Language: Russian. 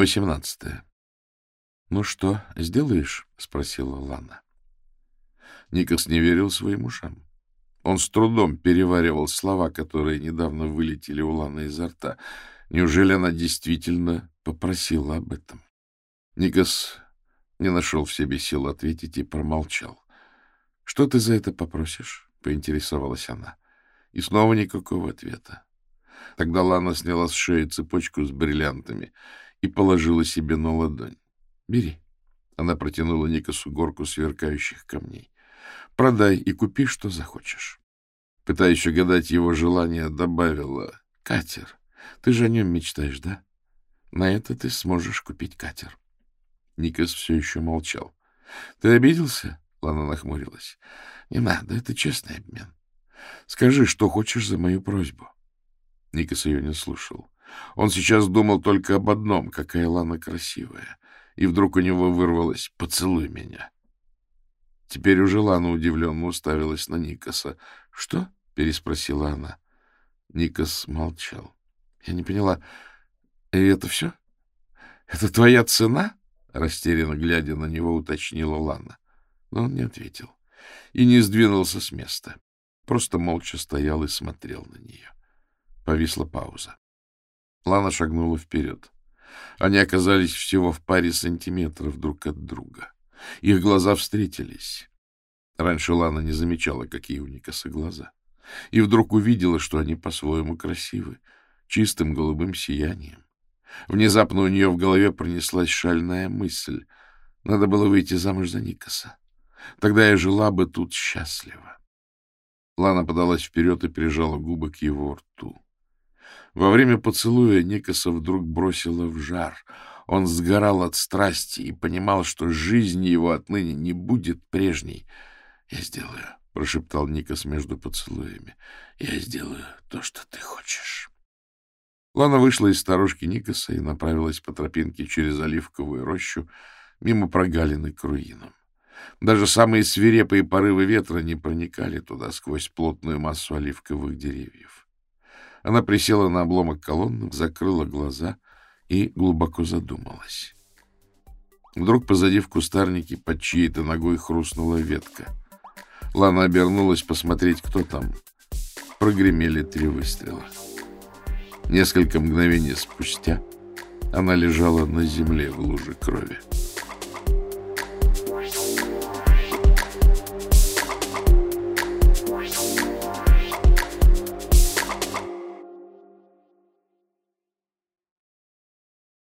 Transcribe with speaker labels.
Speaker 1: Восемнадцатое. — Ну что, сделаешь? — спросила Лана. Никос не верил своим ушам. Он с трудом переваривал слова, которые недавно вылетели у Ланы изо рта. Неужели она действительно попросила об этом? Никос не нашел в себе сил ответить и промолчал. — Что ты за это попросишь? — поинтересовалась она. И снова никакого ответа. Тогда Лана сняла с шеи цепочку с бриллиантами и положила себе на ладонь. — Бери. Она протянула Никосу горку сверкающих камней. — Продай и купи, что захочешь. Пытаясь угадать его желание, добавила. — Катер. Ты же о нем мечтаешь, да? На это ты сможешь купить катер. Никос все еще молчал. — Ты обиделся? — Лана нахмурилась. — Не надо, это честный обмен. Скажи, что хочешь за мою просьбу. Никос ее не слушал. Он сейчас думал только об одном — какая Лана красивая. И вдруг у него вырвалось «поцелуй меня». Теперь уже Лана удивленно уставилась на Никоса. — Что? — переспросила она. Никос молчал. — Я не поняла. И это все? Это твоя цена? — растерянно глядя на него, уточнила Лана. Но он не ответил и не сдвинулся с места. Просто молча стоял и смотрел на нее. Повисла пауза. Лана шагнула вперед. Они оказались всего в паре сантиметров друг от друга. Их глаза встретились. Раньше Лана не замечала, какие у Никаса глаза. И вдруг увидела, что они по-своему красивы, чистым голубым сиянием. Внезапно у нее в голове пронеслась шальная мысль. Надо было выйти замуж за Никаса. Тогда я жила бы тут счастливо. Лана подалась вперед и прижала губы к его рту. Во время поцелуя Никаса вдруг бросила в жар. Он сгорал от страсти и понимал, что жизнь его отныне не будет прежней. — Я сделаю, — прошептал Никас между поцелуями. — Я сделаю то, что ты хочешь. Лана вышла из сторожки Никаса и направилась по тропинке через оливковую рощу мимо прогалины к руинам. Даже самые свирепые порывы ветра не проникали туда сквозь плотную массу оливковых деревьев. Она присела на обломок колонны, закрыла глаза и глубоко задумалась. Вдруг позади в кустарнике под чьей-то ногой хрустнула ветка. Лана обернулась посмотреть, кто там. Прогремели три выстрела. Несколько мгновений спустя она лежала на земле в луже крови.